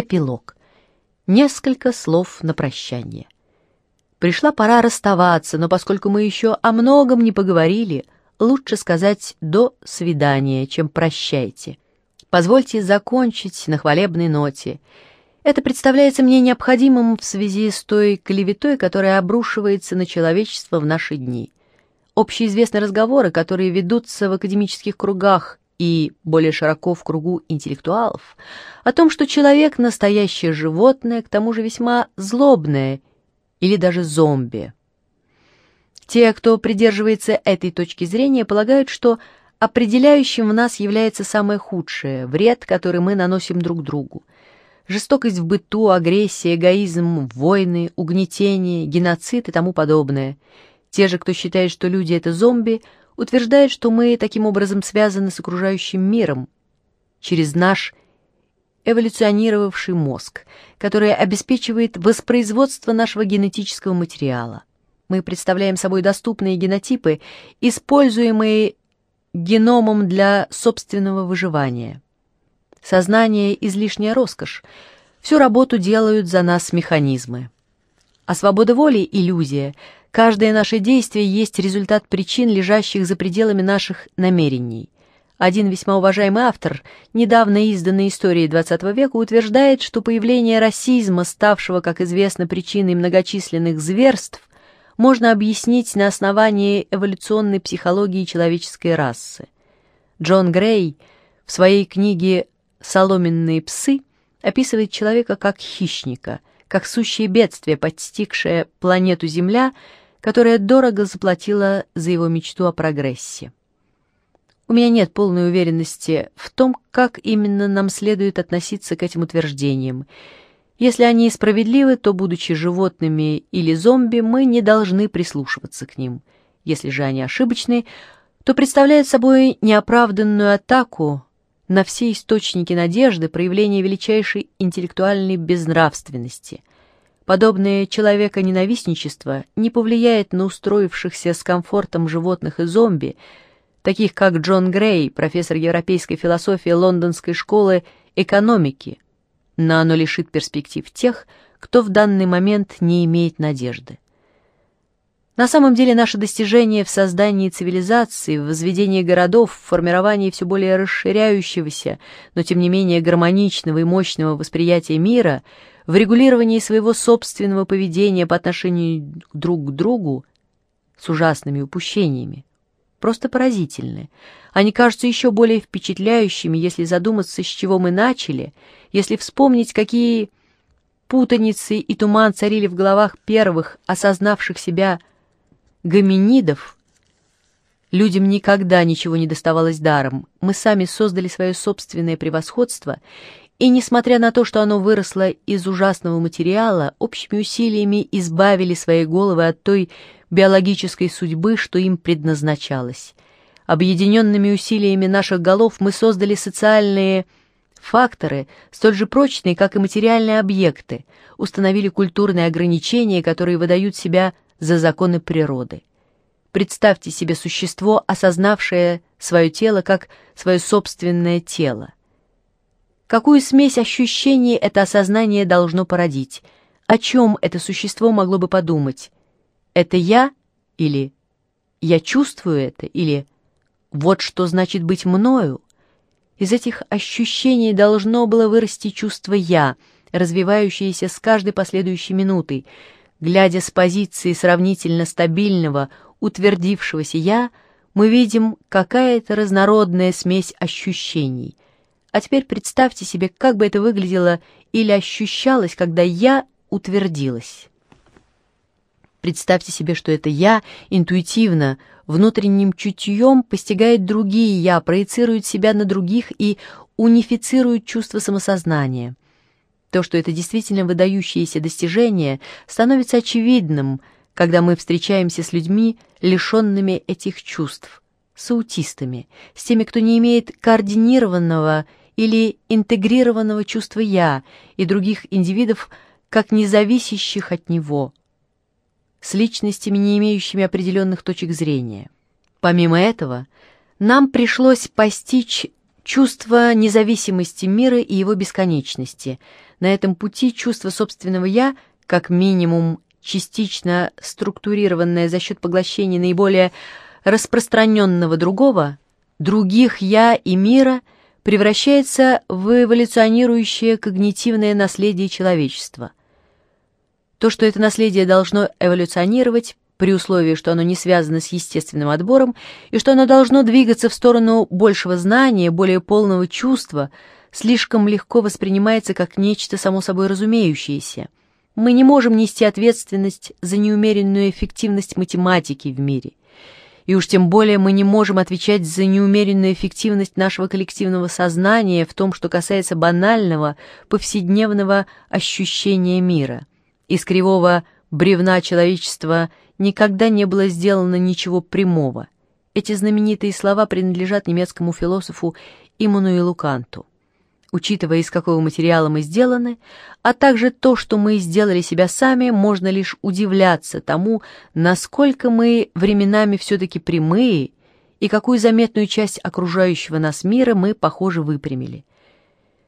Эпилог. Несколько слов на прощание. Пришла пора расставаться, но поскольку мы еще о многом не поговорили, лучше сказать «до свидания», чем «прощайте». Позвольте закончить на хвалебной ноте. Это представляется мне необходимым в связи с той клеветой, которая обрушивается на человечество в наши дни. Общеизвестны разговоры, которые ведутся в академических кругах и более широко в кругу интеллектуалов, о том, что человек — настоящее животное, к тому же весьма злобное или даже зомби. Те, кто придерживается этой точки зрения, полагают, что определяющим в нас является самое худшее — вред, который мы наносим друг другу. Жестокость в быту, агрессия, эгоизм, войны, угнетение, геноцид и тому подобное. Те же, кто считает, что люди — это зомби, утверждают, что мы таким образом связаны с окружающим миром через наш эволюционировавший мозг, который обеспечивает воспроизводство нашего генетического материала. Мы представляем собой доступные генотипы, используемые геномом для собственного выживания. Сознание — излишняя роскошь. Всю работу делают за нас механизмы. А свобода воли — иллюзия. Каждое наше действие есть результат причин, лежащих за пределами наших намерений. Один весьма уважаемый автор недавно изданной истории XX века утверждает, что появление расизма, ставшего, как известно, причиной многочисленных зверств, можно объяснить на основании эволюционной психологии человеческой расы. Джон Грей в своей книге «Соломенные псы» описывает человека как хищника, как сущее бедствие, подстигшее планету Земля, которая дорого заплатила за его мечту о прогрессе. У меня нет полной уверенности в том, как именно нам следует относиться к этим утверждениям. Если они справедливы, то, будучи животными или зомби, мы не должны прислушиваться к ним. Если же они ошибочны, то представляют собой неоправданную атаку на все источники надежды, проявление величайшей интеллектуальной безнравственности. Подобное человеконенавистничество не повлияет на устроившихся с комфортом животных и зомби, таких как Джон Грей, профессор европейской философии Лондонской школы экономики, но оно лишит перспектив тех, кто в данный момент не имеет надежды. На самом деле наше достижение в создании цивилизации, в возведении городов, в формировании все более расширяющегося, но тем не менее гармоничного и мощного восприятия мира, в регулировании своего собственного поведения по отношению друг к другу с ужасными упущениями, просто поразительны. Они кажутся еще более впечатляющими, если задуматься, с чего мы начали, если вспомнить, какие путаницы и туман царили в головах первых, осознавших себя гоминидов. Людям никогда ничего не доставалось даром. Мы сами создали свое собственное превосходство, и, несмотря на то, что оно выросло из ужасного материала, общими усилиями избавили свои головы от той биологической судьбы, что им предназначалось. Объединенными усилиями наших голов мы создали социальные факторы, столь же прочные, как и материальные объекты, установили культурные ограничения, которые выдают себя за законы природы. Представьте себе существо, осознавшее свое тело как свое собственное тело. Какую смесь ощущений это осознание должно породить? О чем это существо могло бы подумать? «Это я» или «Я чувствую это» или «Вот что значит быть мною». Из этих ощущений должно было вырасти чувство «я», развивающееся с каждой последующей минутой. Глядя с позиции сравнительно стабильного, утвердившегося «я», мы видим какая-то разнородная смесь ощущений. А теперь представьте себе, как бы это выглядело или ощущалось, когда «я» утвердилась. Представьте себе, что это «я» интуитивно, внутренним чутьем постигает другие «я», проецирует себя на других и унифицирует чувство самосознания. То, что это действительно выдающееся достижение, становится очевидным, когда мы встречаемся с людьми, лишенными этих чувств, с аутистами, с теми, кто не имеет координированного или интегрированного чувства «я» и других индивидов, как независящих от него – с личностями, не имеющими определенных точек зрения. Помимо этого, нам пришлось постичь чувство независимости мира и его бесконечности. На этом пути чувство собственного «я», как минимум частично структурированное за счет поглощения наиболее распространенного другого, других «я» и мира, превращается в эволюционирующее когнитивное наследие человечества. То, что это наследие должно эволюционировать, при условии, что оно не связано с естественным отбором, и что оно должно двигаться в сторону большего знания, более полного чувства, слишком легко воспринимается как нечто само собой разумеющееся. Мы не можем нести ответственность за неумеренную эффективность математики в мире. И уж тем более мы не можем отвечать за неумеренную эффективность нашего коллективного сознания в том, что касается банального, повседневного ощущения мира. Из кривого бревна человечества никогда не было сделано ничего прямого. Эти знаменитые слова принадлежат немецкому философу Иммануилу Канту. Учитывая, из какого материала мы сделаны, а также то, что мы сделали себя сами, можно лишь удивляться тому, насколько мы временами все-таки прямые и какую заметную часть окружающего нас мира мы, похоже, выпрямили.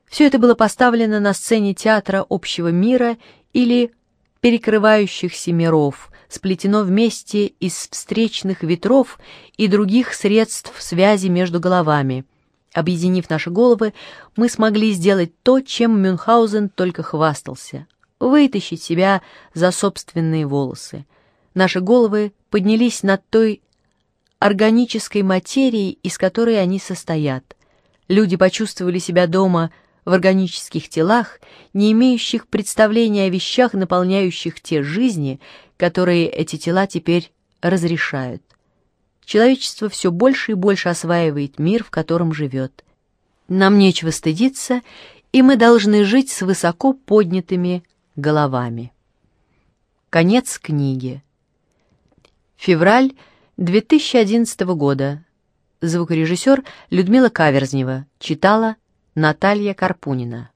Все это было поставлено на сцене театра общего мира или перекрывающихся миров, сплетено вместе из встречных ветров и других средств связи между головами. Объединив наши головы, мы смогли сделать то, чем Мюнхгаузен только хвастался — вытащить себя за собственные волосы. Наши головы поднялись над той органической материей, из которой они состоят. Люди почувствовали себя дома — в органических телах, не имеющих представления о вещах, наполняющих те жизни, которые эти тела теперь разрешают. Человечество все больше и больше осваивает мир, в котором живет. Нам нечего стыдиться, и мы должны жить с высоко поднятыми головами. Конец книги. Февраль 2011 года. Звукорежиссер Людмила Каверзнева читала Наталья Карпунина